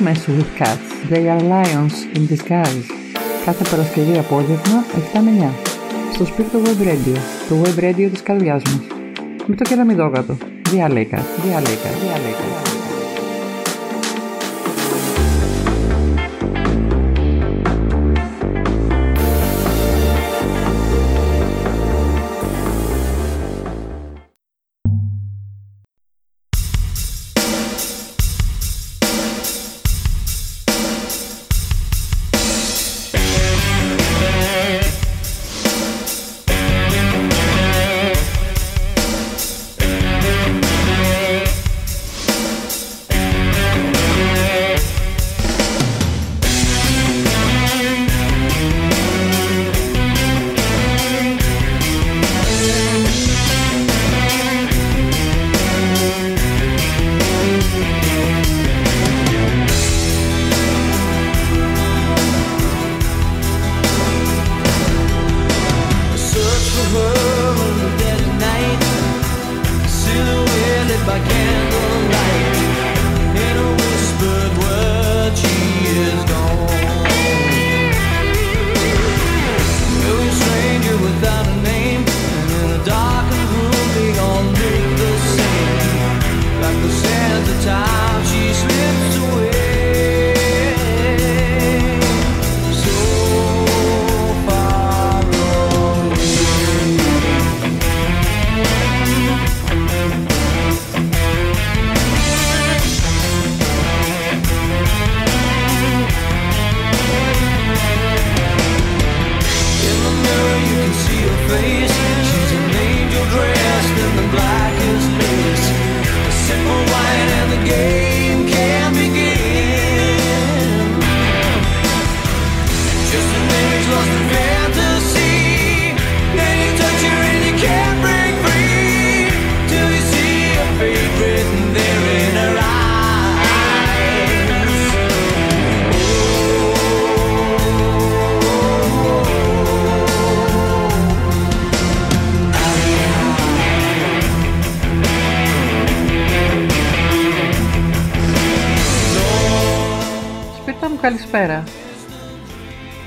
mess with cats. They are lions in disguise. Κάθε Παρασκευή απόγευμα 7 με 9. Στο σπίτι του Web Radio. Το Web Radio της καρδιάς μας. Με το κεραμιδόγατο. Διάλεκα, διάλεκα, διάλεκα.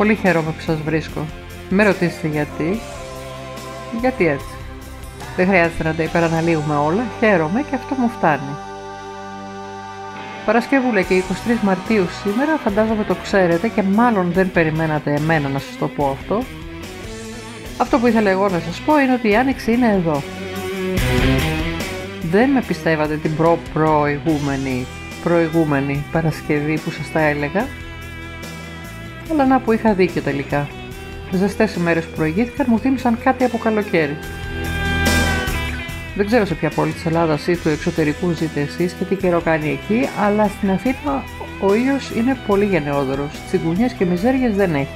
Πολύ χαίρομαι που σας βρίσκω. Με ρωτήσετε γιατί. Γιατί έτσι. Δεν χρειάζεται να τα υπεραναλύουμε όλα. Χαίρομαι και αυτό μου φτάνει. Παρασκευούλα και 23 Μαρτίου σήμερα, φαντάζομαι το ξέρετε και μάλλον δεν περιμένατε εμένα να σας το πω αυτό. Αυτό που ήθελα εγώ να σας πω είναι ότι η Άνοιξη είναι εδώ. Δεν με πιστεύατε την προ-προηγούμενη προηγούμενη Παρασκευή που σας τα έλεγα αλλά να που είχα δίκιο τελικά. Ζεστές ημέρες που προηγήθηκαν μου θύμισαν κάτι από καλοκαίρι. Δεν ξέρω σε ποια πόλη της Ελλάδας ή του εξωτερικού ζείτε εσείς και τι καιρό κάνει εκεί, αλλά στην Αθήνα ο ήλιος είναι πολύ γενναιόδωρος, τσιγκουνιές και μιζέριες δεν έχει.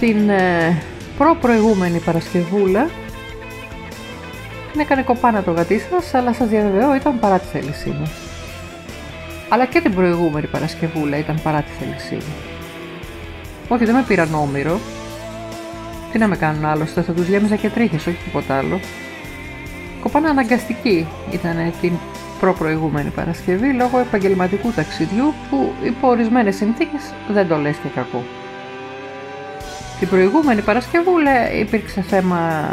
Την ε, προ-προηγούμενη Παρασκευούλα την έκανε κοπάνα το γατί σας, αλλά σας διαβεβαιώ ήταν παρά τη θέλησή μου αλλά και την προηγούμενη Παρασκευούλα ήταν παρά τη θέλησή μου. Όχι, δεν με πήραν όμοιρο. Τι να με κάνουν άλλωστε, θα τους γέμιζα και τρίχες, όχι τίποτα άλλο. Κοπάνα αναγκαστική ήταν την προπροηγούμενη Παρασκευή λόγω επαγγελματικού ταξιδιού που υπό ορισμένες συνθήκες δεν το λες και κακό. Την προηγούμενη Παρασκευούλα υπήρξε θέμα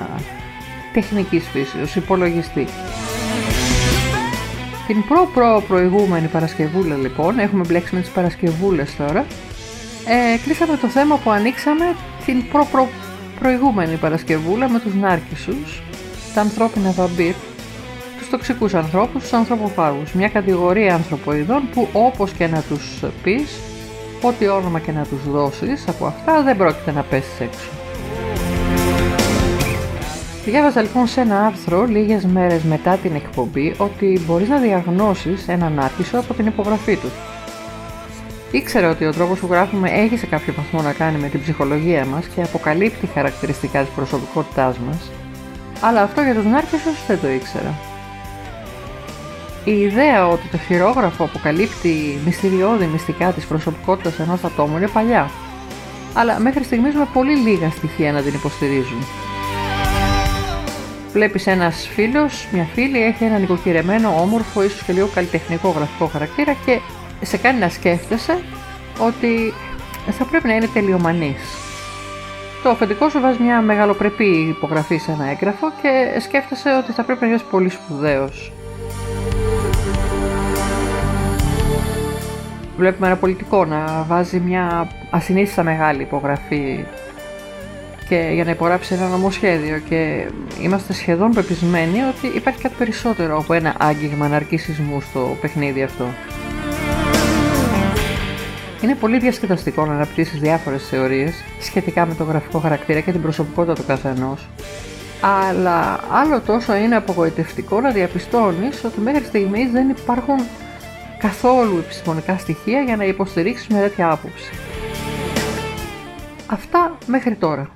τεχνικής φύσεως, υπολογιστή. Την προ-προ προηγούμενη Παρασκευούλα λοιπόν, έχουμε μπλέξει με τις Παρασκευούλες τώρα, ε, κλείσαμε το θέμα που ανοίξαμε την προ-προ προηγούμενη Παρασκευούλα με τους Νάρκισσους, τα ανθρώπινα βαμπύρ, τους τοξικούς ανθρώπους, τους ανθρωποφάγους, μια κατηγορία ανθρωποειδών που όπως και να τους πεις, ό,τι όνομα και να τους δώσεις από αυτά δεν πρόκειται να πέσεις έξω. Διάβαζα λοιπόν σε ένα άρθρο λίγες μέρες μετά την εκπομπή ότι μπορείς να διαγνώσεις έναν άρχισο από την υπογραφή του. Ήξερα ότι ο τρόπος που γράφουμε έχει σε κάποιο βαθμό να κάνει με την ψυχολογία μας και αποκαλύπτει χαρακτηριστικά της προσωπικότητάς μας, αλλά αυτό για τους νάρκισσους δεν το ήξερα. Η ιδέα ότι το χειρόγραφο αποκαλύπτει μυστηριώδη μυστικά της προσωπικότητας ενός ατόμου είναι παλιά, αλλά μέχρι στιγμής με πολύ λίγα στοιχεία να την υποστηρίζουν. Βλέπεις ένας φίλος, μια φίλη έχει ένα νοικοκυρεμένο, όμορφο, ίσως και λίγο καλλιτεχνικό γραφικό χαρακτήρα και σε κάνει να σκέφτεσαι ότι θα πρέπει να είναι τελειομανής. Το αφεντικό σου βάζει μια μεγαλοπρεπή υπογραφή σε ένα έγγραφο και σκέφτεσαι ότι θα πρέπει να είσαι πολύ σπουδαίος. Βλέπουμε ένα πολιτικό να βάζει μια ασυνήθιστα μεγάλη υπογραφή και για να υπογράψει ένα νομοσχέδιο και είμαστε σχεδόν πεπισμένοι ότι υπάρχει κάτι περισσότερο από ένα άγγιγμα ναρκισισμού στο παιχνίδι αυτό. Είναι πολύ διασκεδαστικό να αναπτύσσεις διάφορες θεωρίες σχετικά με το γραφικό χαρακτήρα και την προσωπικότητα του καθενό. Αλλά άλλο τόσο είναι απογοητευτικό να διαπιστώνεις ότι μέχρι στιγμής δεν υπάρχουν καθόλου επιστημονικά στοιχεία για να υποστηρίξεις μια τέτοια άποψη. Αυτά μέχρι τώρα.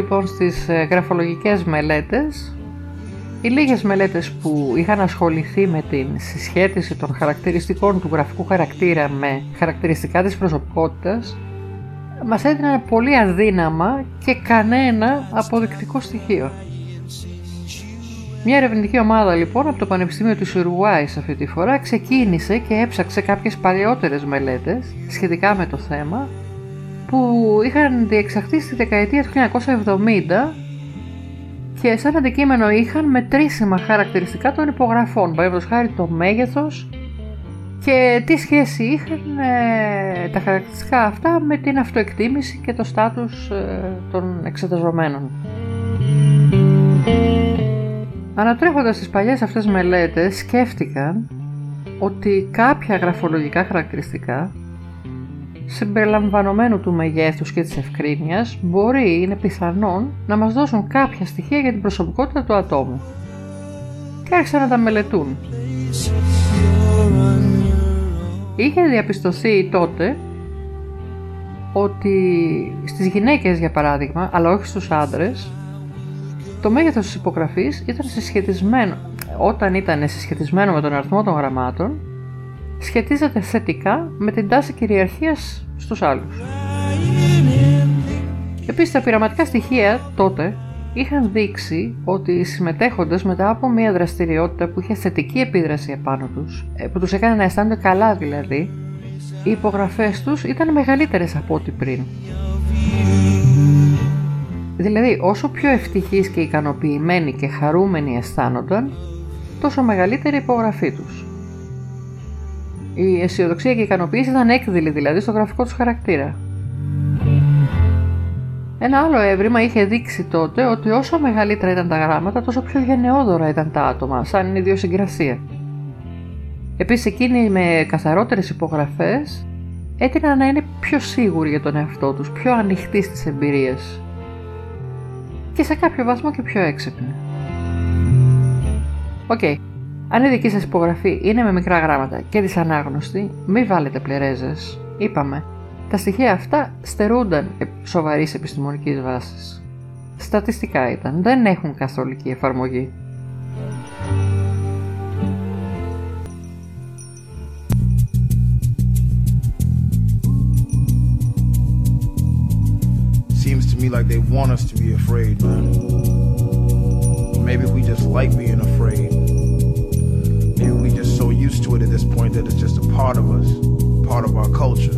Λοιπόν στις ε, γραφολογικές μελέτες οι λίγες μελέτες που είχαν ασχοληθεί με την συσχέτιση των χαρακτηριστικών του γραφικού χαρακτήρα με χαρακτηριστικά της προσωπικότητας μας έδιναν πολύ αδύναμα και κανένα αποδεικτικό στοιχείο. Μια ερευνητική ομάδα λοιπόν από το Πανεπιστήμιο του Σουρουάη αυτή τη φορά ξεκίνησε και έψαξε κάποιες παλαιότερες μελέτες σχετικά με το θέμα που είχαν διεξαχθεί στη δεκαετία του 1970 και σαν αντικείμενο είχαν μετρήσιμα χαρακτηριστικά των υπογραφών, παραδείγματος χάρη το μέγεθος και τι σχέση είχαν ε, τα χαρακτηριστικά αυτά με την αυτοεκτίμηση και το στάτους ε, των εξεταζομένων. Ανατρέχοντας τις παλιές αυτές μελέτες σκέφτηκαν ότι κάποια γραφολογικά χαρακτηριστικά συμπεριλαμβανομένου του μεγέθους και της ευκρίνειας μπορεί, είναι πιθανόν, να μας δώσουν κάποια στοιχεία για την προσωπικότητα του ατόμου. Και άρχισαν να τα μελετούν. Είχε διαπιστωθεί τότε ότι στις γυναίκες για παράδειγμα, αλλά όχι στους άντρες, το μέγεθος της υπογραφής ήταν συσχετισμένο, όταν ήταν συσχετισμένο με τον αριθμό των γραμμάτων, σχετίζεται θετικά με την τάση κυριαρχίας στους άλλους. Επίσης τα πειραματικά στοιχεία τότε είχαν δείξει ότι οι συμμετέχοντες μετά από μια δραστηριότητα που είχε θετική επίδραση επάνω τους, ε, που τους έκανε να αισθάνονται καλά δηλαδή, οι υπογραφές τους ήταν μεγαλύτερες από ό,τι πριν. Δηλαδή, όσο πιο ευτυχείς και ικανοποιημένοι και χαρούμενοι αισθάνονταν, τόσο μεγαλύτερη η υπογραφή τους. Η αισιοδοξία και η ικανοποίηση ήταν έκδηλη δηλαδή στο γραφικό του χαρακτήρα. Ένα άλλο έβριμα είχε δείξει τότε ότι όσο μεγαλύτερα ήταν τα γράμματα, τόσο πιο γενναιόδωρα ήταν τα άτομα, σαν ιδιοσυγκρασία. Επίσης εκείνοι με καθαρότερες υπογραφές έτειναν να είναι πιο σίγουροι για τον εαυτό τους, πιο ανοιχτοί στις εμπειρίες και σε κάποιο βαθμό και πιο έξυπνοι. Οκ, αν η δική σας υπογραφή είναι με μικρά γράμματα και δυσανάγνωστη, μην βάλετε πλερέζες. Είπαμε, τα στοιχεία αυτά στερούνταν σοβαρής επιστημονικής βάσης. Στατιστικά ήταν, δεν έχουν καθολική εφαρμογή. Seems to me like they want us to be afraid, man. Maybe we just like being afraid. Used to it at this point that it's just a part of us, part of our culture.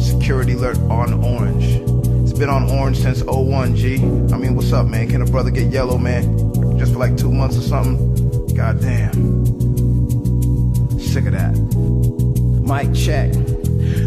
security alert on orange. It's been on orange since 01, G. I mean, what's up, man? Can a brother get yellow, man? Just for like two months or something? God damn. Sick of that. Mic check.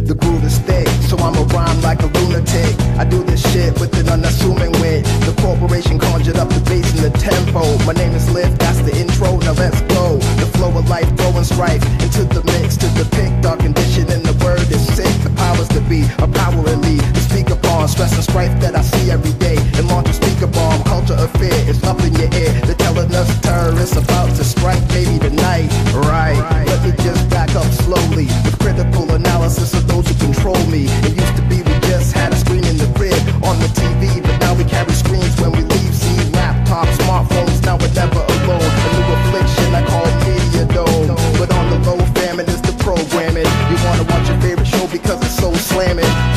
The groove is thick, so I'ma rhyme like a lunatic. I do this shit with an unassuming wit. The corporation conjured up the bass and the tempo. My name is Lift, that's the intro, now let's go. The flow of life throwing strife into the mix to depict our condition and the word is sick. The powers to be a power in me to speak upon stress and strife that I see every day. And launch a speaker bomb, culture of fear is up in your ear. They're telling us terrorists about to strike, maybe tonight. Right, let me just back up slowly with critical analysis of those who control me. It used to be we just had a screen in the crib on the TV, but now we carry screens when we leave. See laptops, smartphones, now we're never alone. A new affliction I call media dome. But on the low, famine is the programming. You wanna watch your favorite show because it's so slamming.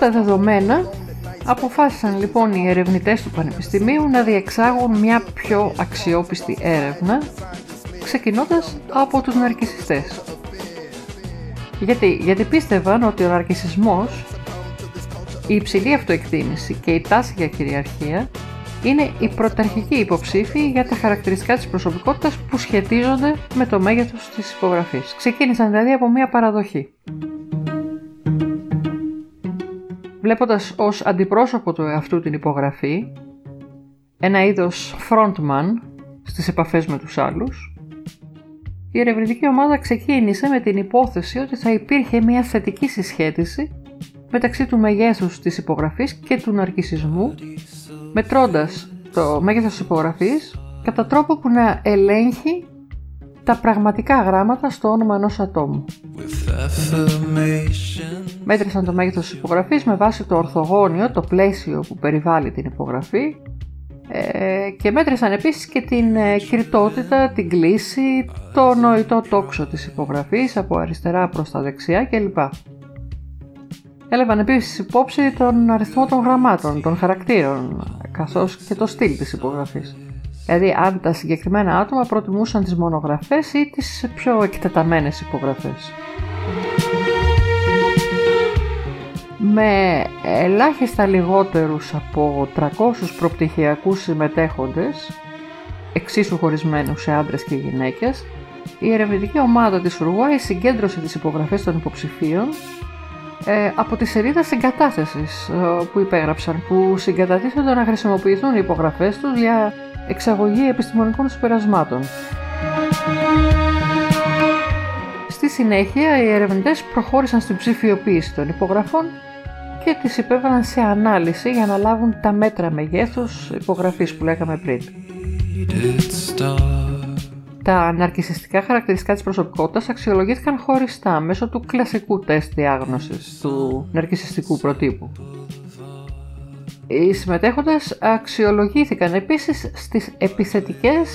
Τα δεδομένα αποφάσισαν λοιπόν οι ερευνητές του Πανεπιστημίου να διεξάγουν μια πιο αξιόπιστη έρευνα ξεκινώντας από τους ναρκισιστές. Γιατί, γιατί πίστευαν ότι ο ναρκισισμός, η υψηλή αυτοεκτίμηση και η τάση για κυριαρχία είναι η πρωταρχική υποψήφοι για τα χαρακτηριστικά της προσωπικότητας που σχετίζονται με το μέγεθος της υπογραφής. Ξεκίνησαν δηλαδή από μια παραδοχή. Βλέποντας ως αντιπρόσωπο του εαυτού την υπογραφή, ένα είδος frontman στις επαφές με τους άλλους, η ερευνητική ομάδα ξεκίνησε με την υπόθεση ότι θα υπήρχε μια θετική συσχέτιση μεταξύ του μεγέθους της υπογραφής και του ναρκισισμού, μετρώντας το μέγεθος της υπογραφής κατά τρόπο που να ελέγχει τα πραγματικά γράμματα στο όνομα ενός ατόμου. Μέτρησαν το μέγεθος της υπογραφής με βάση το ορθογώνιο, το πλαίσιο που περιβάλλει την υπογραφή ε, και μέτρησαν επίσης και την ε, κριτότητα, την κλίση, το νοητό τόξο της υπογραφής από αριστερά προς τα δεξιά κλπ. Έλαβαν επίσης υπόψη τον αριθμό των γραμμάτων, των χαρακτήρων, καθώς και το στυλ της υπογραφής. Δηλαδή αν τα συγκεκριμένα άτομα προτιμούσαν τις μονογραφές ή τις πιο εκτεταμένες υπογραφές. Με ελάχιστα λιγότερους από 300 προπτυχιακούς συμμετέχοντες, εξίσου χωρισμένους σε άντρες και γυναίκες, η ερευνητική ομάδα της Ουρουάη συγκέντρωσε τις υπογραφές των υποψηφίων ε, από τη σελίδα συγκατάθεσης ε, που υπέγραψαν, που συγκατατίθενται να χρησιμοποιηθούν οι υπογραφές τους για εξαγωγή επιστημονικών συμπερασμάτων. Στη συνέχεια, οι ερευνητές προχώρησαν στην ψηφιοποίηση των υπογραφών και τις υπέβαλαν σε ανάλυση για να λάβουν τα μέτρα μεγέθους υπογραφής που λέγαμε πριν. Τα ναρκισιστικά χαρακτηριστικά της προσωπικότητας αξιολογήθηκαν χωριστά μέσω του κλασικού τεστ διάγνωσης του ναρκισιστικού προτύπου. Οι συμμετέχοντες αξιολογήθηκαν επίσης στις επιθετικές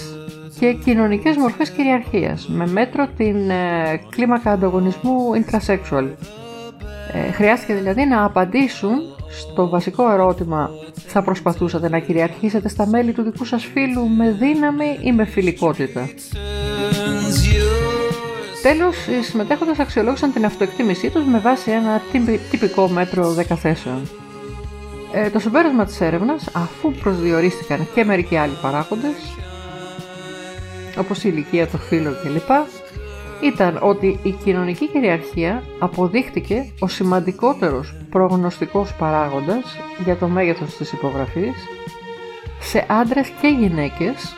και κοινωνικές μορφές κυριαρχίας με μέτρο την ε, κλίμακα ανταγωνισμού intrasexual. Ε, χρειάστηκε δηλαδή να απαντήσουν στο βασικό ερώτημα θα προσπαθούσατε να κυριαρχήσετε στα μέλη του δικού σας φίλου με δύναμη ή με φιλικότητα; Τέλος, οι συμμετέχοντες αξιολόγησαν την αυτοεκτίμησή τους με βάση ένα τυπικό μέτρο δεκαθέσεων. Ε, το συμπέρασμα της έρευνας, αφού προσδιορίστηκαν και μερικοί άλλοι παράγοντες, όπως η ηλικία, το φύλλο κλπ, ήταν ότι η κοινωνική κυριαρχία αποδείχτηκε ο σημαντικότερος προγνωστικός παράγοντας για το μέγεθος της υπογραφής σε άντρες και γυναίκες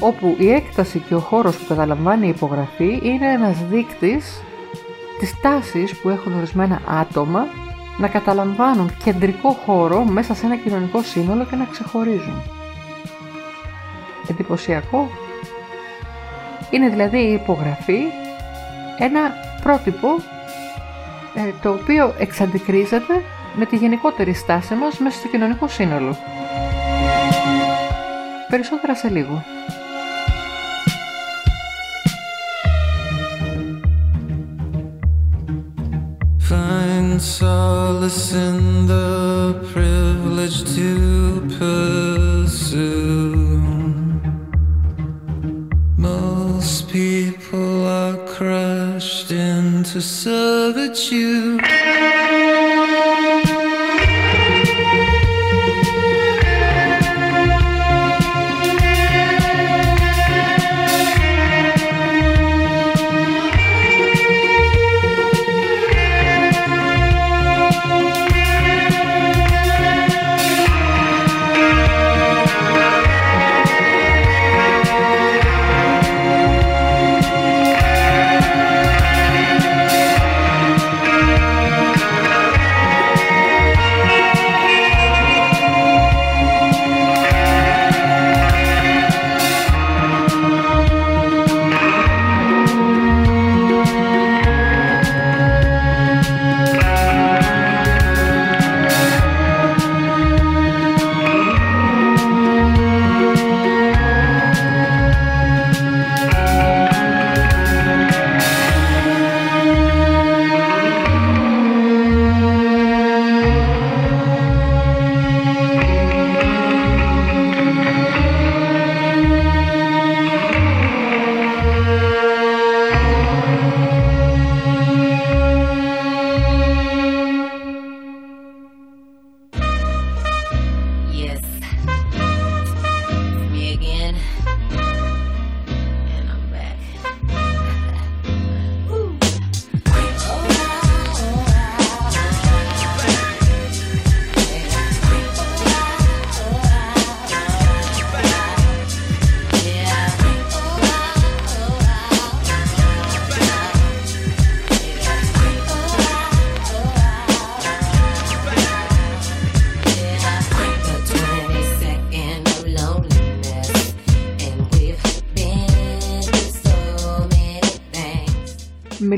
όπου η έκταση και ο χώρος που καταλαμβάνει η υπογραφή είναι ένας δείκτης της τάσης που έχουν ορισμένα άτομα να καταλαμβάνουν κεντρικό χώρο μέσα σε ένα κοινωνικό σύνολο και να ξεχωρίζουν. Εντυπωσιακό. Είναι δηλαδή η υπογραφή ένα πρότυπο ε, το οποίο εξαντικρίζεται με τη γενικότερη στάση μας μέσα στο κοινωνικό σύνολο. Περισσότερα σε λίγο. Find solace in the privilege to pursue. Most people are crushed into servitude.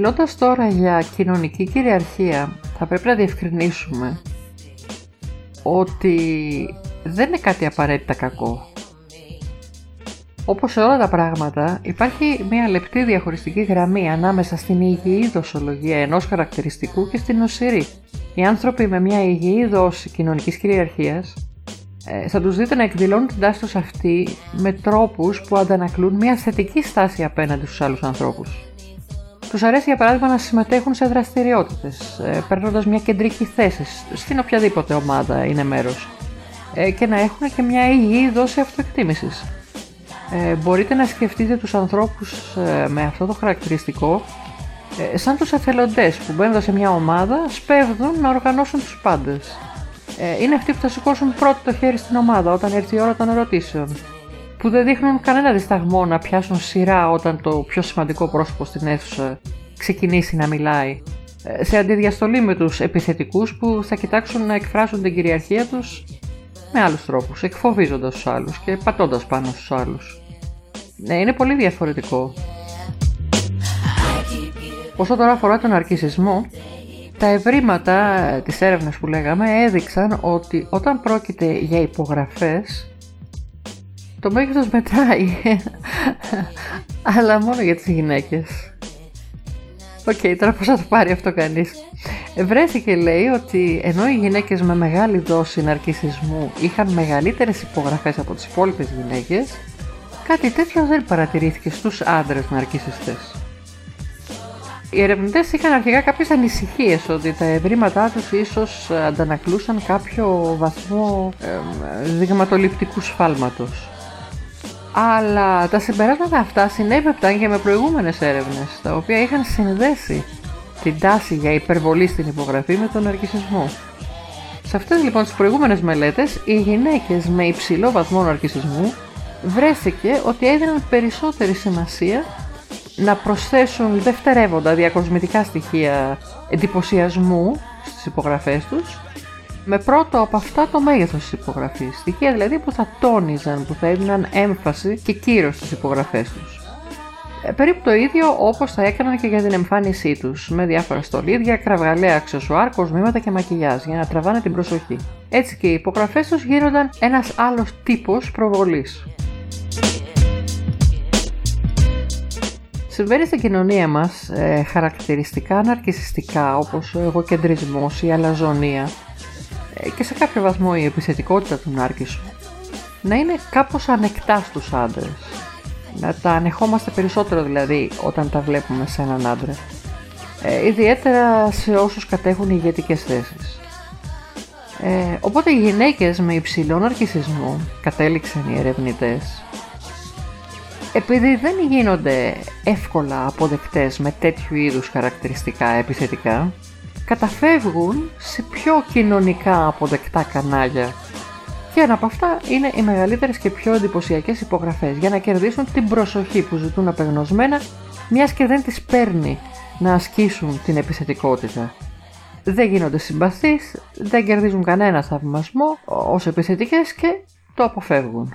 Μιλώντας τώρα για κοινωνική κυριαρχία, θα πρέπει να διευκρινίσουμε ότι δεν είναι κάτι απαραίτητα κακό. Όπως σε όλα τα πράγματα, υπάρχει μια λεπτή διαχωριστική γραμμή ανάμεσα στην υγιή δοσολογία ενός χαρακτηριστικού και στην οσυρή. Οι άνθρωποι με μια υγιή δόση κοινωνικής κυριαρχίας ε, θα τους δείτε να εκδηλώνουν την τάση τους αυτή με τρόπους που αντανακλούν μια θετική στάση απέναντι στους άλλους ανθρώπους. Τους αρέσει για παράδειγμα να συμμετέχουν σε δραστηριότητες, ε, παίρνοντας μια κεντρική θέση στην οποιαδήποτε ομάδα είναι μέρος ε, και να έχουν και μια υγιή δόση αυτοεκτίμησης. ε, μπορείτε να σκεφτείτε τους ανθρώπους ε, με αυτό το χαρακτηριστικό ε, σαν τους εθελοντές που μπαίνοντας σε μια ομάδα σπέβδουν να οργανώσουν τους πάντες. Ε, είναι αυτοί που θα σηκώσουν πρώτο το χέρι στην ομάδα όταν έρθει η ώρα των ερωτήσεων. Που δεν δείχνουν κανένα δισταγμό να πιάσουν σειρά όταν το πιο σημαντικό πρόσωπο στην αίθουσα ξεκινήσει να μιλάει. Ε, σε αντιδιαστολή με τους επιθετικούς που θα κοιτάξουν να εκφράσουν την κυριαρχία τους με άλλους τρόπους, εκφοβίζοντας τους άλλους και πατώντας πάνω στους άλλους. Ναι, είναι πολύ διαφορετικό. Όσο τώρα αφορά τον αρκισισμό, τα ευρήματα της έρευνας που λέγαμε έδειξαν ότι όταν πρόκειται για υπογραφές, το μέγεθος μετράει, αλλά μόνο για τις γυναίκες. OK, okay, τώρα πώς θα το πάρει αυτό κανείς. Βρέθηκε λέει ότι ενώ οι γυναίκες με μεγάλη δόση ναρκισισμού είχαν μεγαλύτερες υπογραφές από τις υπόλοιπες γυναίκες, κάτι τέτοιο δεν παρατηρήθηκε στους άντρες ναρκισιστές. Οι ερευνητές είχαν αρχικά κάποιες ανησυχίες ότι τα ευρήματά τους ίσως αντανακλούσαν κάποιο βαθμό ε, δειγματοληπτικού σφάλματος. Αλλά τα συμπεράσματα αυτά συνέβεπταν και με προηγούμενες έρευνες, τα οποία είχαν συνδέσει την τάση για υπερβολή στην υπογραφή με τον αρκισισμό. Σε αυτές λοιπόν τις προηγούμενες μελέτες, οι γυναίκες με υψηλό βαθμό ναρκισισμού βρέθηκε ότι έδιναν περισσότερη σημασία να προσθέσουν δευτερεύοντα διακοσμητικά στοιχεία εντυπωσιασμού στις υπογραφές τους με πρώτο από αυτά το μέγεθος της υπογραφής, στοιχεία δηλαδή που θα τόνιζαν, που θα έδιναν έμφαση και κύρος στις υπογραφές τους. Ε, περίπου το ίδιο όπως θα έκαναν και για την εμφάνισή τους, με διάφορα στολίδια, κραυγαλαία αξεσουάρ, κοσμήματα και μακιγιάζ για να τραβάνε την προσοχή. Έτσι και οι υπογραφές τους γίνονταν ένας άλλος τύπος προβολής. Συμβαίνει στην κοινωνία μας ε, χαρακτηριστικά ναρκισιστικά όπως ο εγωκεντρισμός, η αλαζονία ε, και σε κάποιο βαθμό η επιθετικότητα του νάρκισου να είναι κάπως ανεκτά στους άντρες. Να τα ανεχόμαστε περισσότερο δηλαδή όταν τα βλέπουμε σε έναν άντρα. Ε, ιδιαίτερα σε όσους κατέχουν ηγετικές θέσεις. Ε, οπότε οι γυναίκες με υψηλό ναρκισισμό, κατέληξαν οι ερευνητές, επειδή δεν γίνονται εύκολα αποδεκτές με τέτοιου είδους χαρακτηριστικά επιθετικά, καταφεύγουν σε πιο κοινωνικά αποδεκτά κανάλια και ένα από αυτά είναι οι μεγαλύτερες και πιο εντυπωσιακές υπογραφές για να κερδίσουν την προσοχή που ζητούν απεγνωσμένα μιας και δεν τις παίρνει να ασκήσουν την επιθετικότητα. Δεν γίνονται συμπαθείς, δεν κερδίζουν κανένα θαυμασμό ως επιθετικές και το αποφεύγουν.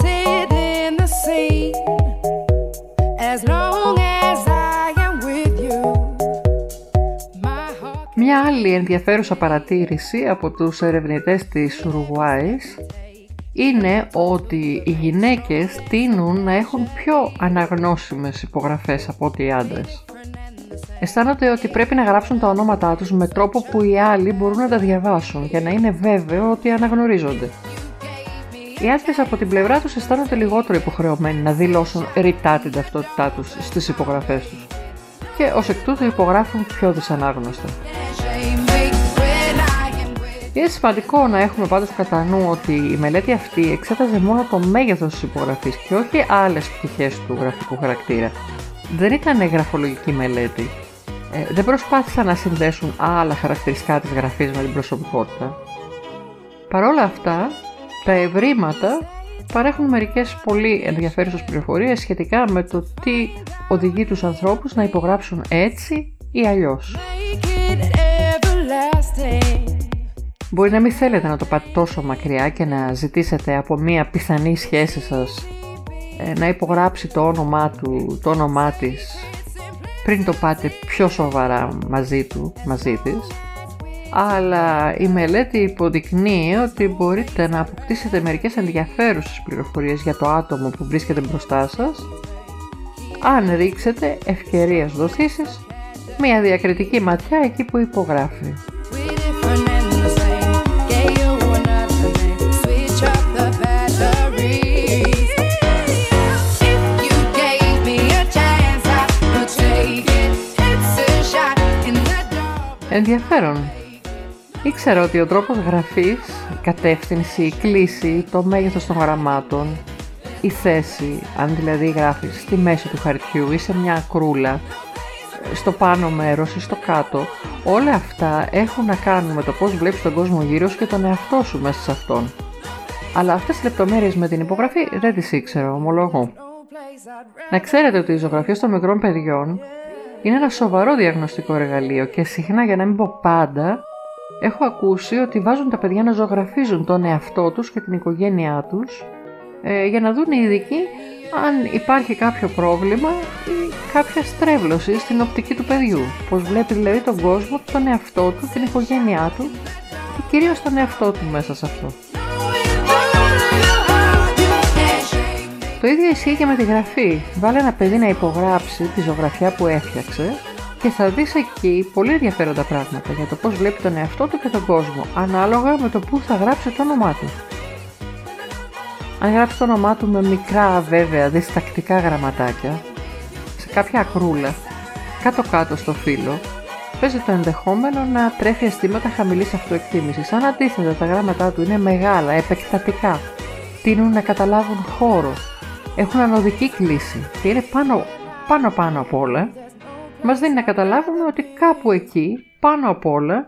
Μια άλλη ενδιαφέρουσα παρατήρηση από τους ερευνητές της Ουρουάης είναι ότι οι γυναίκες τείνουν να έχουν πιο αναγνώσιμες υπογραφές από ότι οι άντρες. Αισθάνονται ότι πρέπει να γράψουν τα ονόματά τους με τρόπο που οι άλλοι μπορούν να τα διαβάσουν για να είναι βέβαιο ότι αναγνωρίζονται. Οι άντρες από την πλευρά τους αισθάνονται λιγότερο υποχρεωμένοι να δηλώσουν ρητά την ταυτότητά τους στις υπογραφές τους και ως εκ τούτου υπογράφουν πιο δυσανάγνωστα. Είναι σημαντικό να έχουμε πάντως κατά νου ότι η μελέτη αυτή εξέταζε μόνο το μέγεθος της υπογραφής και όχι άλλες πτυχές του γραφικού χαρακτήρα. Δεν ήταν γραφολογική μελέτη. Ε, δεν προσπάθησαν να συνδέσουν άλλα χαρακτηριστικά της γραφής με την προσωπικότητα. Παρ' όλα αυτά, τα ευρήματα παρέχουν μερικές πολύ ενδιαφέρουσες πληροφορίες σχετικά με το τι οδηγεί τους ανθρώπους να υπογράψουν έτσι ή αλλιώς. Μπορεί να μην θέλετε να το πάτε τόσο μακριά και να ζητήσετε από μία πιθανή σχέση σας ε, να υπογράψει το όνομά του, το όνομά της πριν το πάτε πιο σοβαρά μαζί του, μαζί της αλλά η μελέτη υποδεικνύει ότι μπορείτε να αποκτήσετε μερικές ενδιαφέρουσες πληροφορίες για το άτομο που βρίσκεται μπροστά σας. Αν ρίξετε ευκαιρίες δοθήσεις μια διακριτική ματιά εκεί που υπογράφει. Ενδιαφέρον. Ήξερα ότι ο τρόπος γραφής, η κατεύθυνση, η κλίση, το μέγεθος των γραμμάτων, η θέση, αν δηλαδή γράφεις στη μέση του χαρτιού ή σε μια κρούλα, στο πάνω μέρος ή στο κάτω, όλα αυτά έχουν να κάνουν με το πώς βλέπεις τον κόσμο γύρω σου και τον εαυτό σου μέσα σε αυτόν. Αλλά αυτές τις λεπτομέρειες με την υπογραφή δεν τις ήξερα, ομολογώ. Να ξέρετε ότι οι ζωγραφίες των μικρών παιδιών είναι ένα σοβαρό διαγνωστικό εργαλείο και συχνά για να μην πω πάντα έχω ακούσει ότι βάζουν τα παιδιά να ζωγραφίζουν τον εαυτό τους και την οικογένειά τους ε, για να δουν οι ειδικοί αν υπάρχει κάποιο πρόβλημα ή κάποια στρέβλωση στην οπτική του παιδιού. Πώς βλέπει δηλαδή τον κόσμο, τον εαυτό του, την οικογένειά του και κυρίως τον εαυτό του μέσα σε αυτό. Το ίδιο ισχύει και με τη γραφή. Βάλε ένα παιδί να υπογράψει τη ζωγραφιά που έφτιαξε και θα δεις εκεί πολύ ενδιαφέροντα πράγματα για το πώς βλέπει τον εαυτό του και τον κόσμο, ανάλογα με το που θα γράψει το όνομά του. Αν γράψει το όνομά του με μικρά βέβαια διστακτικά γραμματάκια, σε κάποια ακρούλα, κάτω-κάτω στο φύλλο, παίζει το ενδεχόμενο να τρέφει αισθήματα χαμηλής αυτοεκτίμησης. Αν αντίθετα τα γράμματά του είναι μεγάλα, επεκτατικά, τείνουν να καταλάβουν χώρο, έχουν ανωδική κλίση και είναι πάνω, πάνω πάνω απ' όλα, μας δίνει να καταλάβουμε ότι κάπου εκεί, πάνω απ' όλα,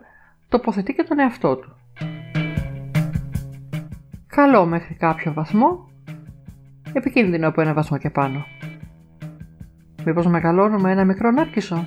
τοποθετεί και τον εαυτό του. Καλό μέχρι κάποιο βαθμό, επικίνδυνο από ένα βαθμό και πάνω. Μήπως μεγαλώνουμε ένα μικρό νάρκισο.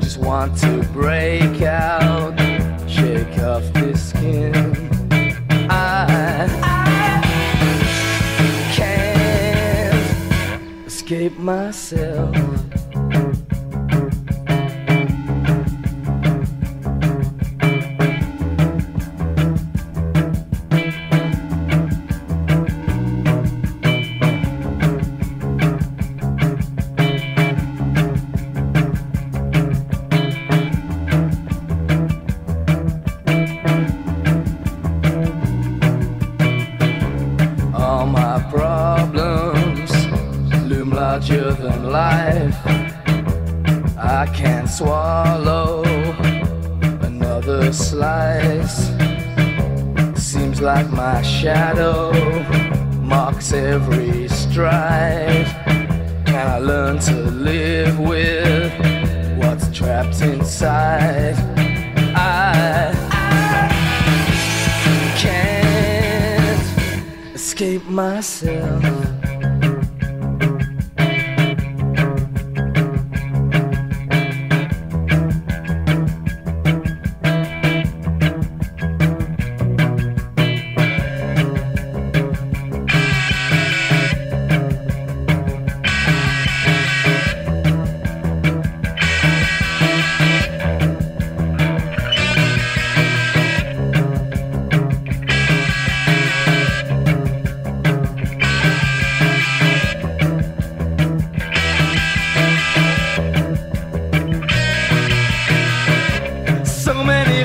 Just want to break out, shake off this skin. I, I can't escape myself.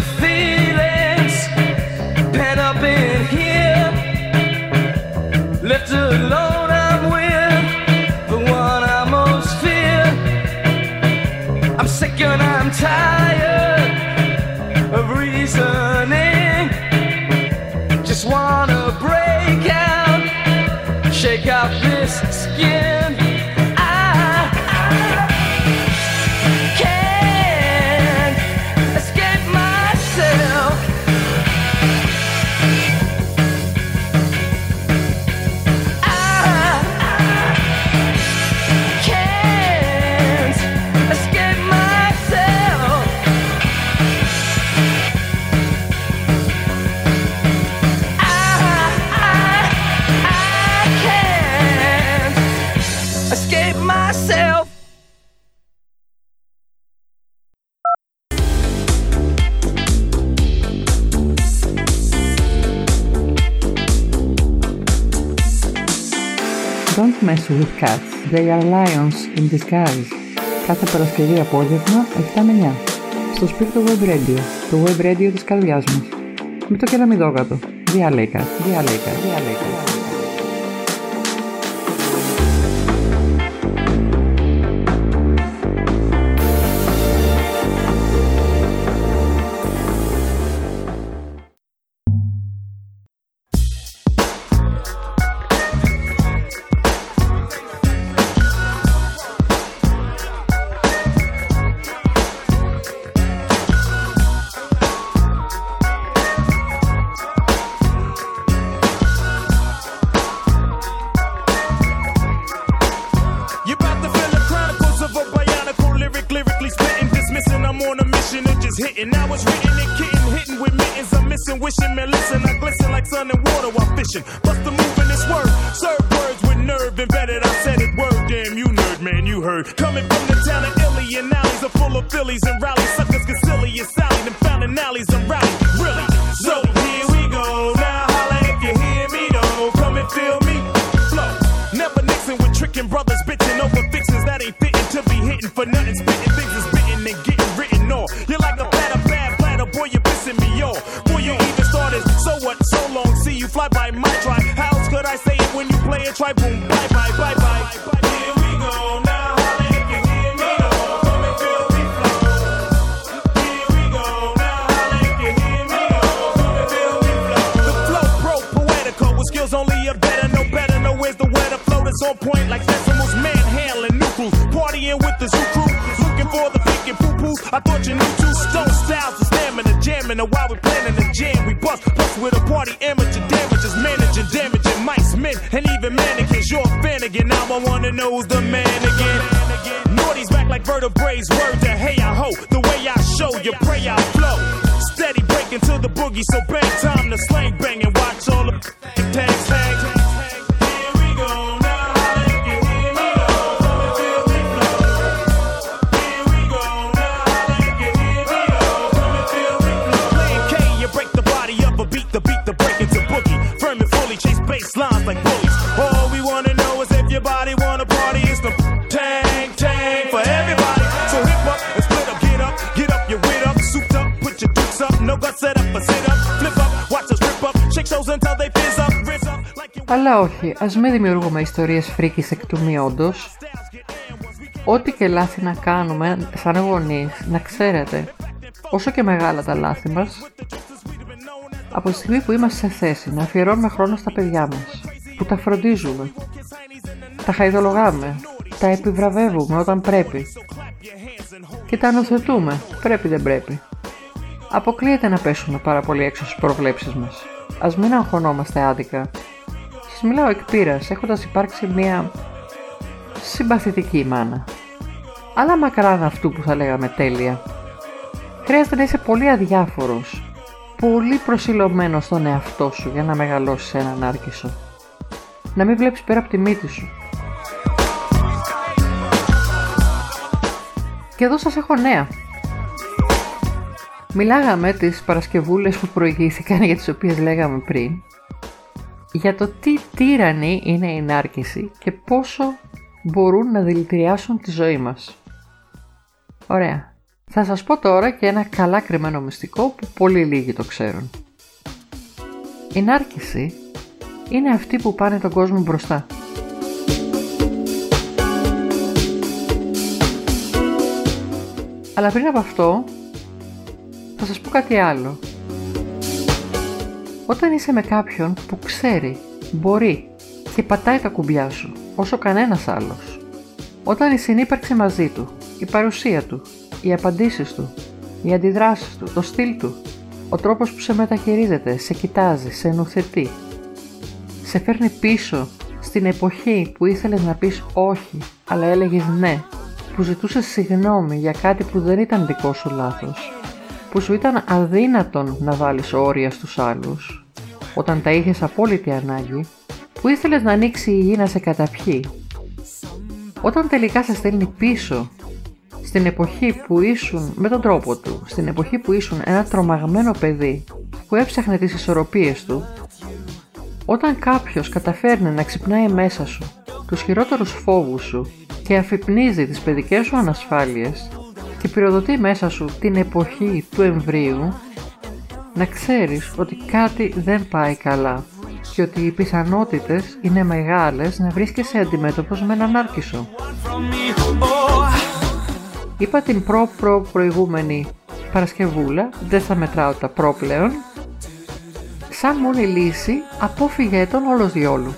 see. Cats. They are lions in disguise. Κάθε Παρασκευή απόγευμα 7 με 9. Στο σπίτι του Web Radio. Το Web Radio της καρδιάς μας. Με το κεραμιδόγατο. Διάλεκα, διάλεκα, διάλεκα. Hitting. Now it's written and kitten, hitting with mittens. I'm missing, wishing, man, listen. I glisten like sun and water while fishing. Bust a move in this word, serve words with nerve embedded. I said it word, damn you nerd, man, you heard. Coming from the town of Illy and alleys are full of Phillies and rallies. Suckers can silly and Sally, them founding alleys and rally. Really? So here we go. Now holla if you hear me, though. Come and feel me. Flow. Never mixing with tricking brothers, bitching over fixings that ain't fitting to be hitting for nothing. Spitting fly by my try. How else could I say it when you play it? Try boom, bye bye, bye bye. Here we go now. skills only a better, no better, no where's the weather flow that's on point like decimals, manhandling new crews, partying with the zoo crew, looking for the pink and poo poo. I thought you knew two stone styles, the stamina, jamming, and while we planning the jam, we bust, plus with a party amateur fan again, now I wanna know who's the man again. Naughty's back like vertebrae, word to hey I ho, the way I show you pray I flow. Steady breaking to the boogie, so bang time to slang bang put your dukes up, no guts set up, but sit up, flip up, watch us rip up, shake shows until they fizz up, rizz up like you. Αλλά όχι, ας μην δημιουργούμε ιστορίες φρίκης εκ του μειόντος. Ό,τι και λάθη να κάνουμε σαν γονείς, να ξέρετε, όσο και μεγάλα τα λάθη μας, από τη στιγμή που είμαστε σε θέση να αφιερώνουμε χρόνο στα παιδιά μας, που τα φροντίζουμε, τα χαϊδολογάμε, τα επιβραβεύουμε όταν πρέπει και τα ανοθετούμε, πρέπει δεν πρέπει. Αποκλείεται να πέσουμε πάρα πολύ έξω στις προβλέψεις μας. Ας μην αγχωνόμαστε άδικα. Σας μιλάω εκ πείρας, έχοντας υπάρξει μια συμπαθητική μάνα. Αλλά μακράν αυτού που θα λέγαμε τέλεια. Χρειάζεται να είσαι πολύ αδιάφορος, πολύ προσιλωμένος στον εαυτό σου για να μεγαλώσεις έναν άρκισο. Να μην βλέπεις πέρα από τη μύτη σου. Και εδώ σας έχω νέα. Μιλάγαμε τις Παρασκευούλες που προηγήθηκαν για τις οποίες λέγαμε πριν για το τι τύρανη είναι η νάρκηση και πόσο μπορούν να δηλητηριάσουν τη ζωή μας. Ωραία. Θα σας πω τώρα και ένα καλά κρυμμένο μυστικό που πολύ λίγοι το ξέρουν. Η νάρκηση είναι αυτή που πάνε τον κόσμο μπροστά. Αλλά πριν από αυτό, θα σας πω κάτι άλλο. Όταν είσαι με κάποιον που ξέρει, μπορεί και πατάει τα κουμπιά σου, όσο κανένας άλλος. Όταν η συνύπαρξη μαζί του, η παρουσία του, οι απαντήσεις του, οι αντιδράσεις του, το στυλ του, ο τρόπος που σε μεταχειρίζεται, σε κοιτάζει, σε νουθετεί, σε φέρνει πίσω στην εποχή που ήθελες να πεις όχι, αλλά έλεγες ναι, που ζητούσες συγνώμη για κάτι που δεν ήταν δικό σου λάθος, που σου ήταν αδύνατον να βάλεις όρια στους άλλους, όταν τα είχες απόλυτη ανάγκη, που ήθελες να ανοίξει η γη να σε καταπιεί. Όταν τελικά σε στέλνει πίσω, στην εποχή που ήσουν με τον τρόπο του, στην εποχή που ήσουν ένα τρομαγμένο παιδί που έψαχνε τις ισορροπίες του, όταν κάποιος καταφέρνει να ξυπνάει μέσα σου τους χειρότερους φόβους σου και αφυπνίζει τις παιδικές σου ανασφάλειες και πυροδοτεί μέσα σου την εποχή του εμβρίου, να ξέρεις ότι κάτι δεν πάει καλά και ότι οι πιθανότητες είναι μεγάλες να βρίσκεσαι αντιμέτωπος με έναν νάρκισσο. Είπα την προ-προ προηγούμενη Παρασκευούλα, δεν θα μετράω τα προ πλέον, σαν μόνη λύση απόφυγε τον όλος διόλου.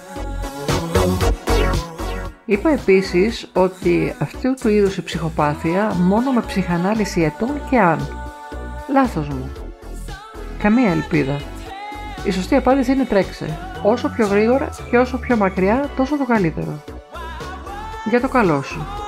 Είπα επίσης ότι αυτού του είδους η ψυχοπάθεια μόνο με ψυχανάλυση ετών και αν. Λάθος μου. Καμία ελπίδα. Η σωστή απάντηση είναι τρέξε. Όσο πιο γρήγορα και όσο πιο μακριά τόσο το καλύτερο. Για το καλό σου.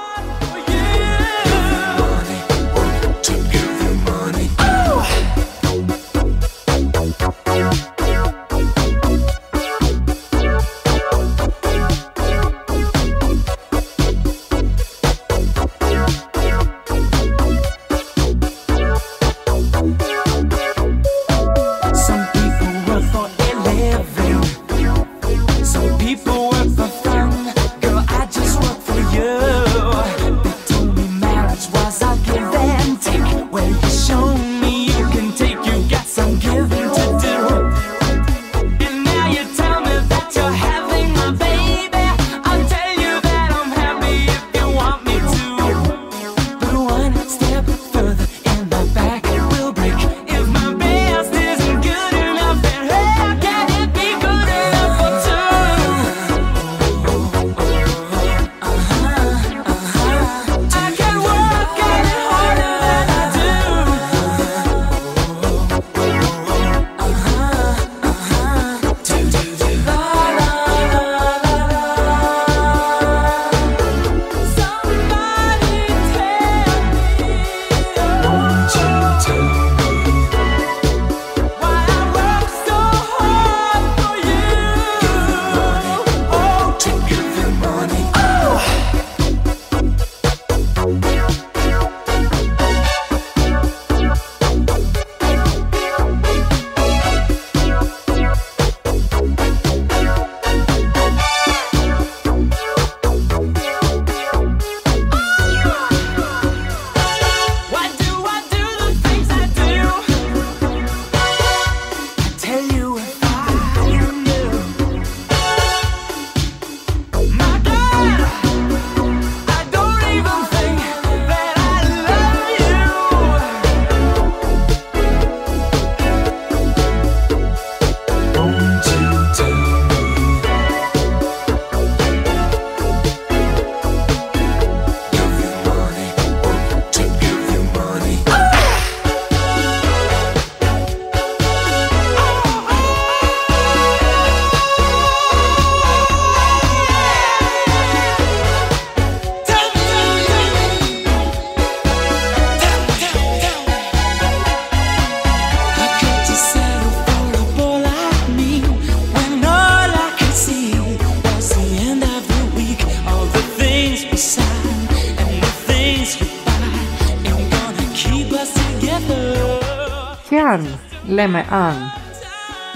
Λέμε αν,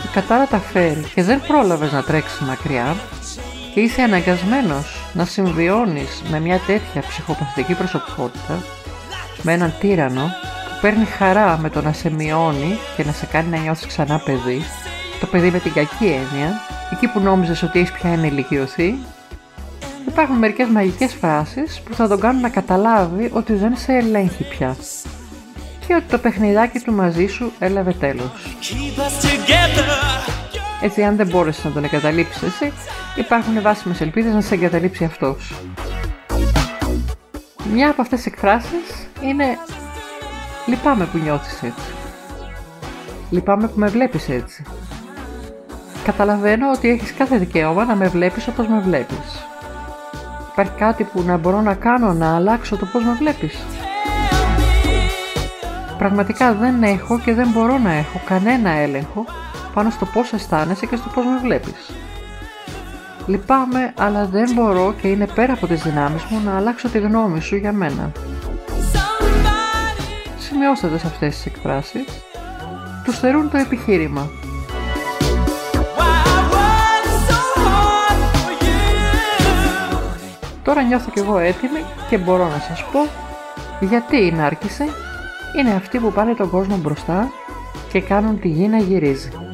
η κατάρα τα φέρει και δεν πρόλαβες να τρέξεις μακριά και είσαι αναγκασμένος να συμβιώνεις με μια τέτοια ψυχοπαθητική προσωπικότητα, με έναν τύρανο που παίρνει χαρά με το να σε μειώνει και να σε κάνει να νιώθεις ξανά παιδί, το παιδί με την κακή έννοια, εκεί που νόμιζες ότι έχεις πια ενηλικιωθεί, υπάρχουν μερικές μαγικές φράσεις που θα τον κάνουν να καταλάβει ότι δεν σε ελέγχει πια και ότι το παιχνιδάκι του μαζί σου έλαβε τέλος. Keep us together. Έτσι, αν δεν μπόρεσες να τον εγκαταλείψεις εσύ, υπάρχουν βάσιμες ελπίδες να σε εγκαταλείψει αυτός. Μια από αυτές τις εκφράσεις είναι «Λυπάμαι που νιώθεις έτσι». «Λυπάμαι που με βλέπεις έτσι». Καταλαβαίνω ότι έχεις κάθε δικαίωμα να με βλέπεις όπως με βλέπεις. Υπάρχει κάτι που να μπορώ να κάνω να αλλάξω το πώς με βλέπεις. Πραγματικά δεν έχω και δεν μπορώ να έχω κανένα έλεγχο πάνω στο πώς αισθάνεσαι και στο πώς με βλέπεις. Λυπάμαι, αλλά δεν μπορώ και είναι πέρα από τις δυνάμεις μου να αλλάξω τη γνώμη σου για μένα. Σημειώστε τις αυτές τις εκφράσεις. Τους θερούν το επιχείρημα. Τώρα νιώθω κι εγώ έτοιμη και μπορώ να σας πω γιατί η νάρκηση είναι αυτοί που πάνε τον κόσμο μπροστά και κάνουν τη γη να γυρίζει.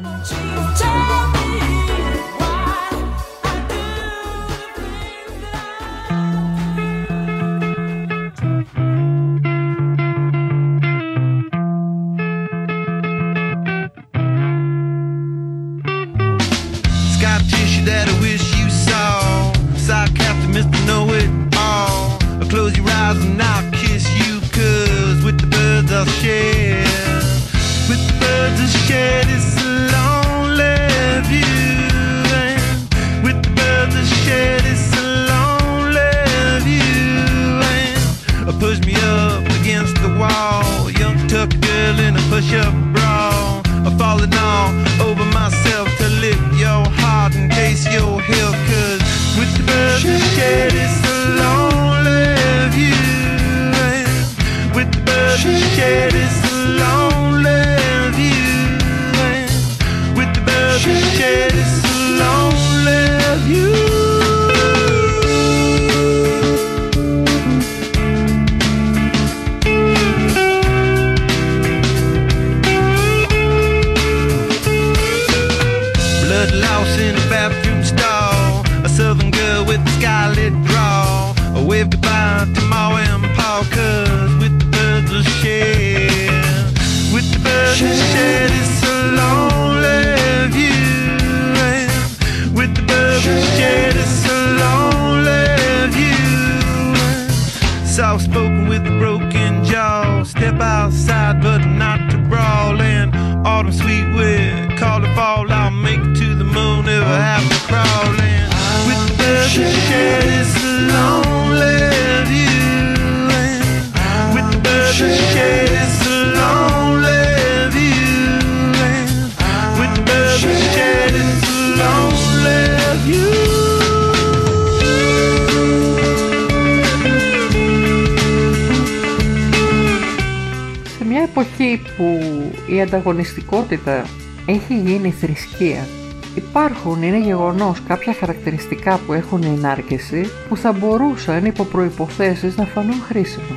Εποχή που η ανταγωνιστικότητα έχει γίνει θρησκεία, υπάρχουν, είναι γεγονός, κάποια χαρακτηριστικά που έχουν η ενάρκηση που θα μπορούσαν υπό προϋποθέσεις να φανούν χρήσιμα.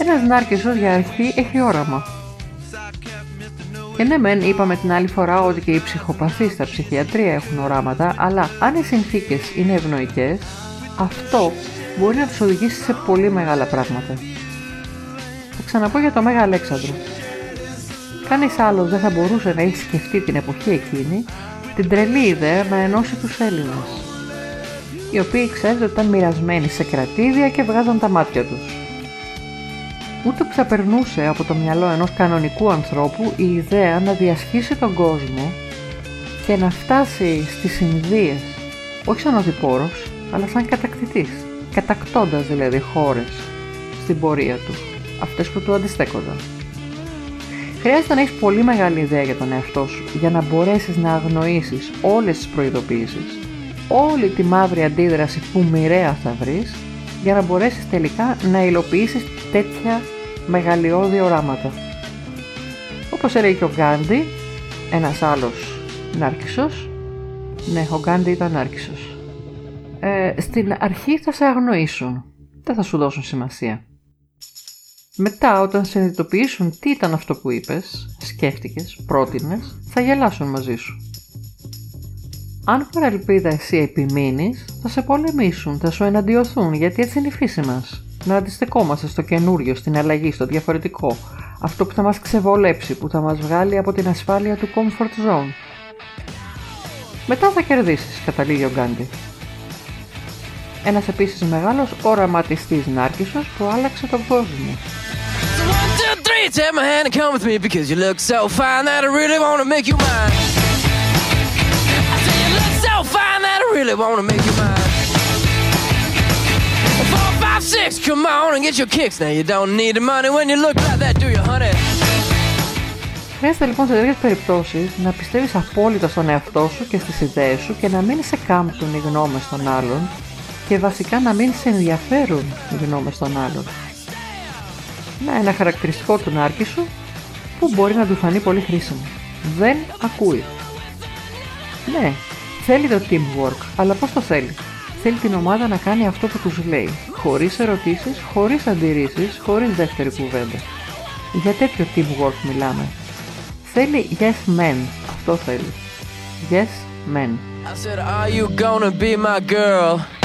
Ένας νάρκισσος για αρχή έχει όραμα. Και ναι μεν είπαμε την άλλη φορά ότι και οι ψυχοπαθείς στα ψυχιατρία έχουν οράματα, αλλά αν οι συνθήκες είναι ευνοϊκές, αυτό μπορεί να τους οδηγήσει σε πολύ μεγάλα πράγματα. Θα ξαναπώ για το Μέγα Αλέξανδρο. Κανείς άλλος δεν θα μπορούσε να έχει σκεφτεί την εποχή εκείνη την τρελή ιδέα να ενώσει τους Έλληνες, οι οποίοι ξέρετε ότι ήταν μοιρασμένοι σε κρατήδια και βγάζαν τα μάτια τους. Ούτε που θα περνούσε από το μυαλό ενός κανονικού ανθρώπου η ιδέα να διασχίσει τον κόσμο και να φτάσει στις Ινδίες, όχι σαν οδηπόρος, αλλά σαν κατακτητής, κατακτώντας δηλαδή χώρες στην πορεία τους, αυτές που του αντιστέκονταν. Χρειάζεται να έχεις πολύ μεγάλη ιδέα για τον εαυτό σου για να μπορέσεις να αγνοήσεις όλες τις προειδοποίησεις, όλη τη μαύρη αντίδραση που μοιραία θα βρεις για να μπορέσεις τελικά να υλοποιήσεις τέτοια μεγαλειώδη οράματα. Όπως έλεγε και ο Γκάντι, ένας άλλος νάρκισσος, ναι, ο Γκάντι ήταν νάρκισσος. Ε, στην αρχή θα σε αγνοήσουν, δεν θα σου δώσουν σημασία. Μετά, όταν συνειδητοποιήσουν τι ήταν αυτό που είπες, σκέφτηκες, πρότεινες, θα γελάσουν μαζί σου. Αν παραλπίδα εσύ επιμείνεις, θα σε πολεμήσουν, θα σου εναντιωθούν, γιατί έτσι είναι η φύση μας. Να αντιστεκόμαστε στο καινούριο, στην αλλαγή, στο διαφορετικό. Αυτό που θα μας ξεβολέψει, που θα μας βγάλει από την ασφάλεια του comfort zone. Μετά θα κερδίσεις, καταλήγει ο Γκάντι ένας επίσης μεγάλος οραματιστής Νάρκησος που άλλαξε τον κόσμο. Χρειάζεται λοιπόν σε τέτοιες περιπτώσεις να πιστεύεις απόλυτα στον εαυτό σου και στις ιδέες σου και να μην σε κάμπτουν οι γνώμες των άλλων και βασικά να μην σε ενδιαφέρουν οι γνώμε των άλλων. Να ένα χαρακτηριστικό του νάρκη σου που μπορεί να του φανεί πολύ χρήσιμο. Δεν ακούει. Ναι, θέλει το teamwork, αλλά πώς το θέλει; Θέλει την ομάδα να κάνει αυτό που τους λέει, χωρίς ερωτήσεις, χωρίς αντιρρήσεις, χωρίς δεύτερη κουβέντα. Για τέτοιο teamwork μιλάμε. Θέλει yes men, αυτό θέλει. Yes men. I said, Are you gonna be my girl?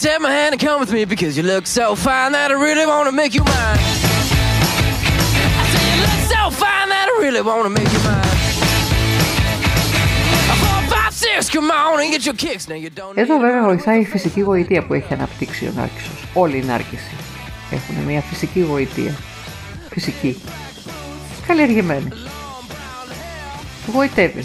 Take my hand and come with me because you look so fine that I really wanna make you mine. I said, You look so fine that I really wanna make you mine. A Four, five, six, come on and get your kicks. Now you don't Εδώ need βέβαια βοηθάει η φυσική γοητεία που έχει αναπτύξει ο Νάρκισσος. Όλοι οι Νάρκισσοι έχουν μια φυσική γοητεία. Φυσική. Καλλιεργημένη. Γοητεύει.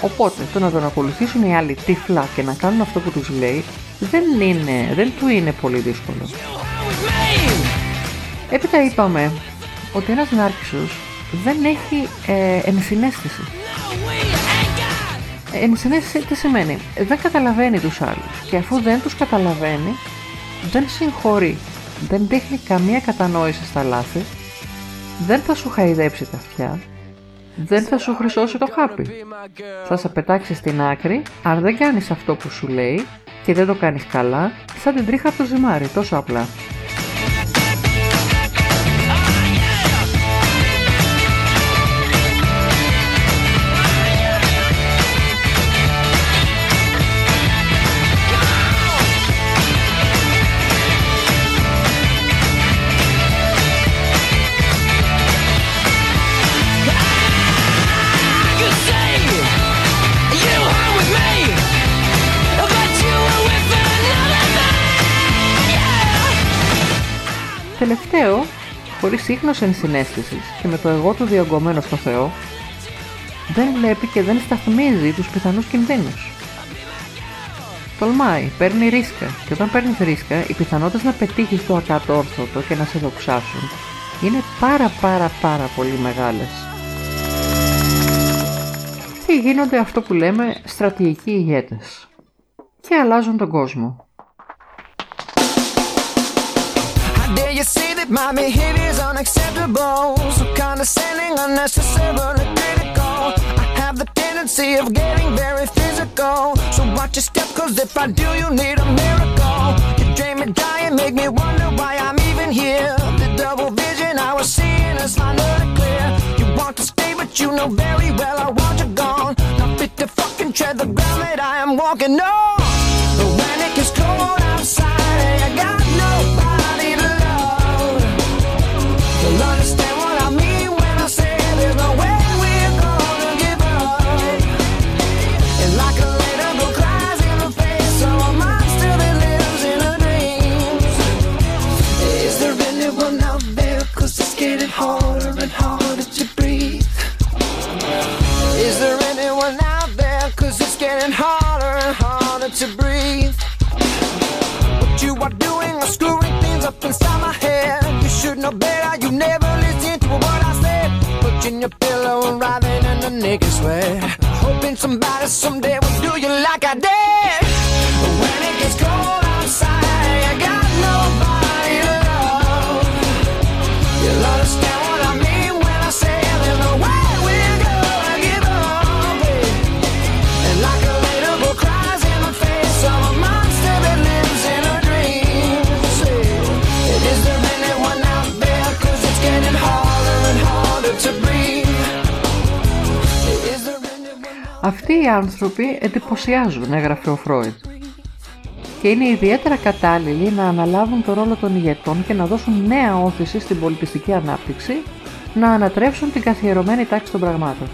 Οπότε το να τον ακολουθήσουν οι άλλοι τυφλά και να κάνουν αυτό που τους λέει δεν είναι, δεν του είναι πολύ δύσκολο. with me. Έπειτα είπαμε ότι ένας Νάρκισσος δεν έχει ε, ενσυναίσθηση. No, we ain't got Ενσυναίσθηση τι σημαίνει; Δεν καταλαβαίνει τους άλλους και αφού δεν τους καταλαβαίνει δεν συγχωρεί. Δεν δείχνει καμία κατανόηση στα λάθη. Δεν θα σου χαϊδέψει τα αυτιά. Δεν θα σου χρυσώσει το χάπι. be my girl. Θα σε πετάξει στην άκρη αν δεν κάνεις αυτό που σου λέει και δεν το κάνεις καλά σαν την τρίχα από το ζυμάρι. Τόσο απλά. Τελευταίο, χωρίς ίχνος ενσυναίσθησης και με το εγώ του διωγγωμένο στο Θεό, δεν βλέπει και δεν σταθμίζει τους πιθανούς κινδύνους. Τολμάει, παίρνει ρίσκα και όταν παίρνεις ρίσκα, οι πιθανότητες να πετύχεις το ακατόρθωτο και να σε δοξάσουν είναι πάρα πάρα πάρα πολύ μεγάλες. Και γίνονται αυτό που λέμε στρατηγικοί ηγέτες; Και αλλάζουν τον κόσμο. Dare you say that my behavior is unacceptable? So condescending, unnecessarily critical. I have the tendency of getting very physical. So watch your step, cause if I do, you need a miracle. You drain me dry and make me wonder why I'm even here. The double vision I was seeing is finally clear. You want to stay, but you know very well I want you gone. Not fit to fucking tread the ground that I am walking on. Οι άνθρωποι εντυπωσιάζουν, έγραφε ο Φρόιντ. Και είναι ιδιαίτερα κατάλληλοι να αναλάβουν το ρόλο των ηγετών και να δώσουν νέα όθηση στην πολιτιστική ανάπτυξη, να ανατρέψουν την καθιερωμένη τάξη των πραγμάτων.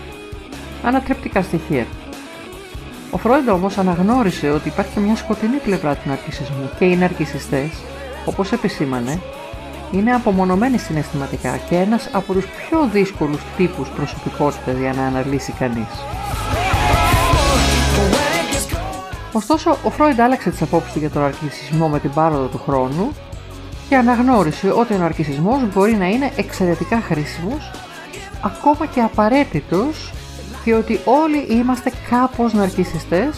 Ανατρεπτικά στοιχεία. Ο Φρόιντ όμως αναγνώρισε ότι υπάρχει και μια σκοτεινή πλευρά του ναρκισισμού και οι ναρκισιστές, όπως επισήμανε, είναι απομονωμένοι συναισθηματικά και ένας από τους πιο δύσκολους τύπους προσωπικότητας για να αναλύσει κανείς. Ωστόσο, ο Φρόιντ άλλαξε τις απόψεις του για τον ναρκισισμό με την πάροδο του χρόνου και αναγνώρισε ότι ο ναρκισισμός μπορεί να είναι εξαιρετικά χρήσιμος, ακόμα και απαραίτητος, και ότι όλοι είμαστε κάπως ναρκισιστές,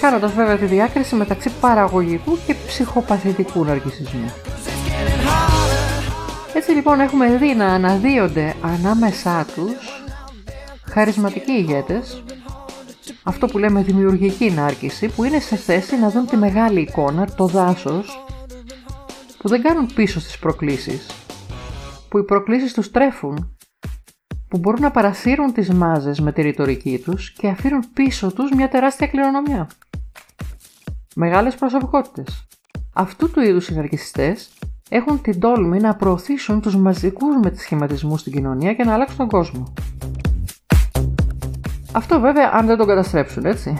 κάνοντας βέβαια τη διάκριση μεταξύ παραγωγικού και ψυχοπαθητικού ναρκισισμού. Έτσι λοιπόν έχουμε δει να αναδύονται ανάμεσά τους χαρισματικοί ηγέτες, αυτό που λέμε δημιουργική νάρκηση, που είναι σε θέση να δουν τη μεγάλη εικόνα, το δάσος, που δεν κάνουν πίσω στις προκλήσεις, που οι προκλήσεις τους τρέφουν, που μπορούν να παρασύρουν τις μάζες με τη ρητορική τους και αφήνουν πίσω τους μια τεράστια κληρονομιά. Μεγάλες προσωπικότητες. Αυτού του είδους οι ναρκισιστές έχουν την τόλμη να προωθήσουν τους μαζικούς μετασχηματισμούς στην κοινωνία και να αλλάξουν τον κόσμο. Αυτό βέβαια αν δεν τον καταστρέψουν, έτσι.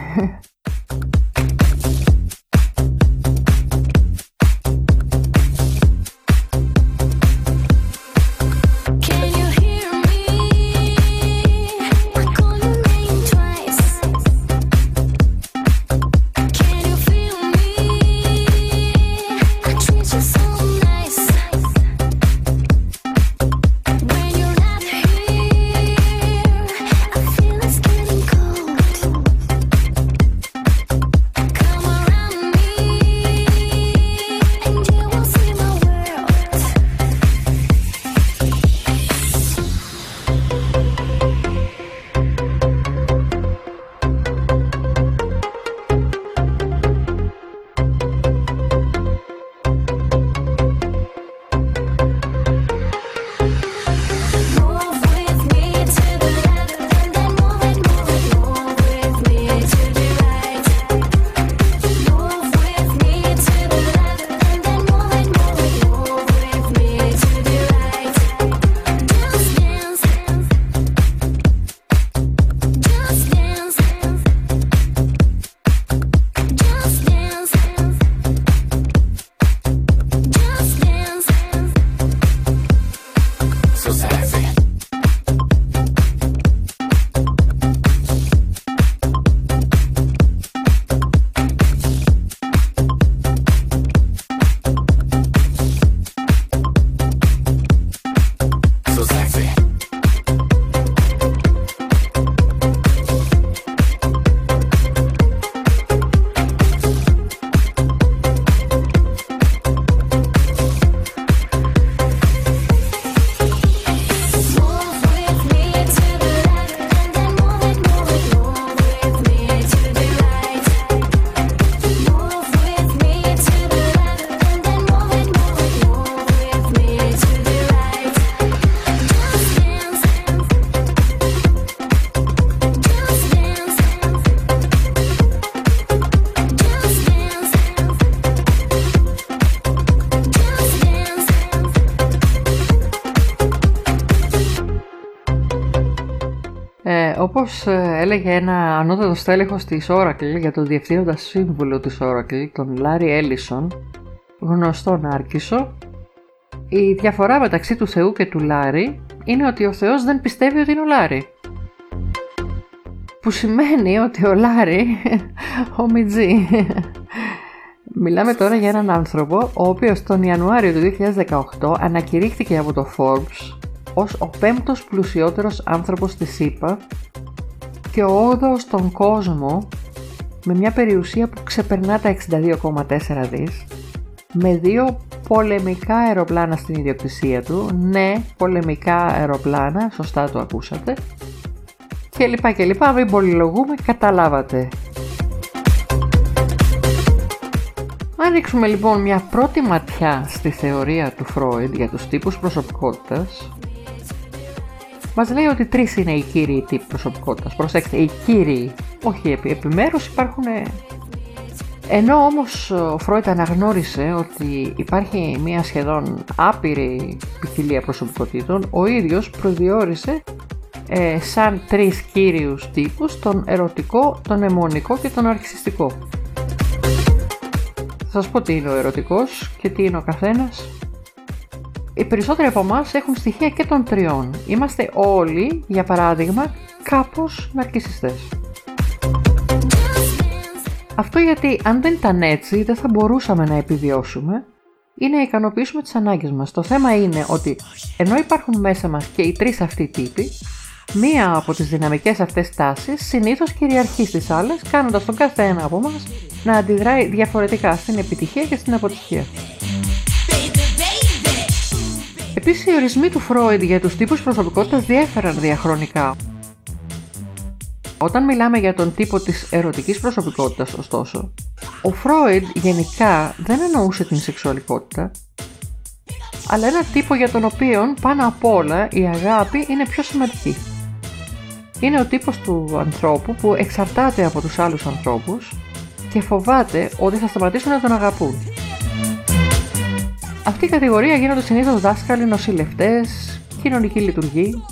Έλεγε ένα ανώτατο στέλεχος της Oracle για τον διευθύνοντα σύμβουλο της Oracle, τον Λάρι Έλισον, γνωστό νάρκισσο, η διαφορά μεταξύ του Θεού και του Λάρι είναι ότι ο Θεός δεν πιστεύει ότι είναι ο Λάρι. Που σημαίνει ότι ο Λάρι, ο Μιτζή, Μιλάμε τώρα για έναν άνθρωπο ο οποίος τον Ιανουάριο του 2018 ανακηρύχθηκε από το Forbes ως ο πέμπτος πλουσιότερος άνθρωπος της ΣΥΠΑ και ο όγδοος στον κόσμο με μια περιουσία που ξεπερνά τα 62,4 δις με δύο πολεμικά αεροπλάνα στην ιδιοκτησία του, ναι, πολεμικά αεροπλάνα, σωστά το ακούσατε, και λοιπά και λοιπά, μην πολυλογούμε, καταλάβατε. Αν ρίξουμε λοιπόν μια πρώτη ματιά στη θεωρία του Φρόιντ για τους τύπους προσωπικότητας, Μας λέει ότι τρεις είναι οι κύριοι τύποι προσωπικότητας. Προσέξτε, οι κύριοι, όχι επι, επιμέρους υπάρχουν... ε, Ενώ όμως ο Φρόιτ αναγνώρισε ότι υπάρχει μια σχεδόν άπειρη ποικιλία προσωπικότητων, ο ίδιος προδιόρισε ε, σαν τρεις κύριους τύπους τον ερωτικό, τον αιμονικό και τον αρχιστικό. Θα σας πω τι είναι ο ερωτικός και τι είναι ο καθένας. Οι περισσότεροι από εμάς έχουν στοιχεία και των τριών. Είμαστε όλοι, για παράδειγμα, κάπως ναρκισιστές. Αυτό γιατί αν δεν ήταν έτσι δεν θα μπορούσαμε να επιβιώσουμε ή να ικανοποιήσουμε τις ανάγκες μας. Το θέμα είναι ότι ενώ υπάρχουν μέσα μας και οι τρεις αυτοί τύποι, μία από τις δυναμικές αυτές τάσεις συνήθως κυριαρχεί στις άλλες, κάνοντας τον κάθε ένα από μας να αντιδράει διαφορετικά στην επιτυχία και στην αποτυχία. Επίσης, οι ορισμοί του Φρόιντ για τους τύπους προσωπικότητας διέφεραν διαχρονικά. Όταν μιλάμε για τον τύπο της ερωτικής προσωπικότητας, ωστόσο, ο Φρόιντ γενικά δεν εννοούσε την σεξουαλικότητα, αλλά ένα τύπο για τον οποίο πάνω απ' όλα η αγάπη είναι πιο σημαντική. Είναι ο τύπος του ανθρώπου που εξαρτάται από τους άλλους ανθρώπους και φοβάται ότι θα σταματήσουν να τον αγαπούν. Αυτή η κατηγορία γίνονται συνήθως δάσκαλοι, νοσηλευτές, κοινωνικοί λειτουργοί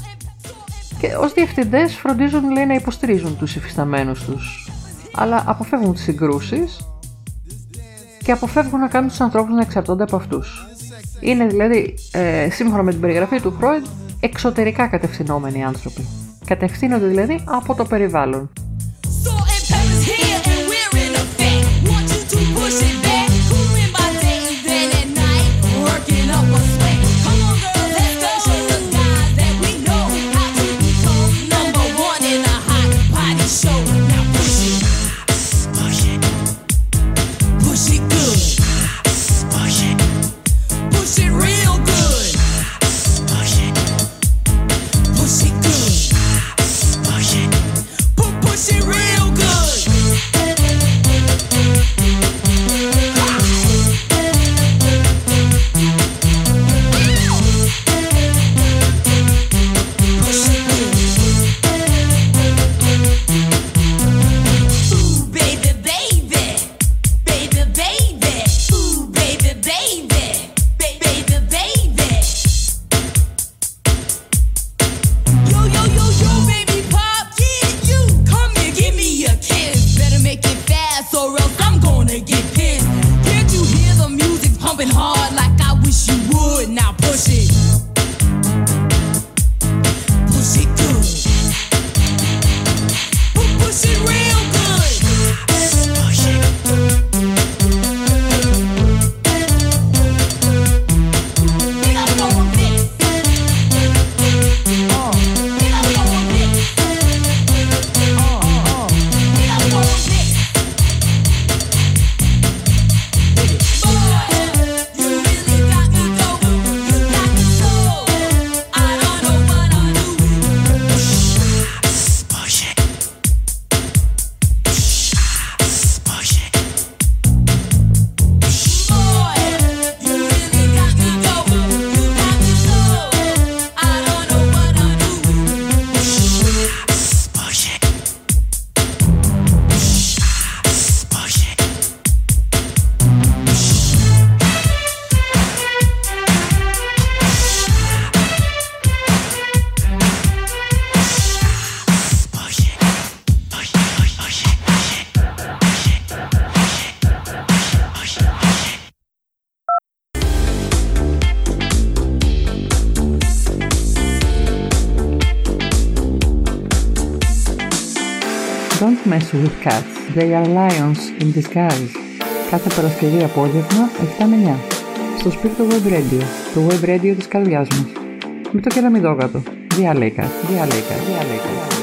και ως διευθυντές φροντίζουν λέει, να υποστηρίζουν τους υφισταμένους τους αλλά αποφεύγουν τις συγκρούσεις και αποφεύγουν να κάνουν τους ανθρώπους να εξαρτώνται από αυτούς. Είναι δηλαδή, ε, σύμφωνα με την περιγραφή του Φρόιντ, εξωτερικά κατευθυνόμενοι άνθρωποι. Κατευθύνονται δηλαδή από το περιβάλλον. Hard like I wish you would? Now push it. With cats. They are lions in disguise. Κάθε Παρασκευή απόγευμα 7 με 9. Στο σπίτι του Web Radio. Το Web Radio της καρδιάς μας. Με το κεραμιδόγατο. Διάλεκα, διάλεκα, διάλεκα.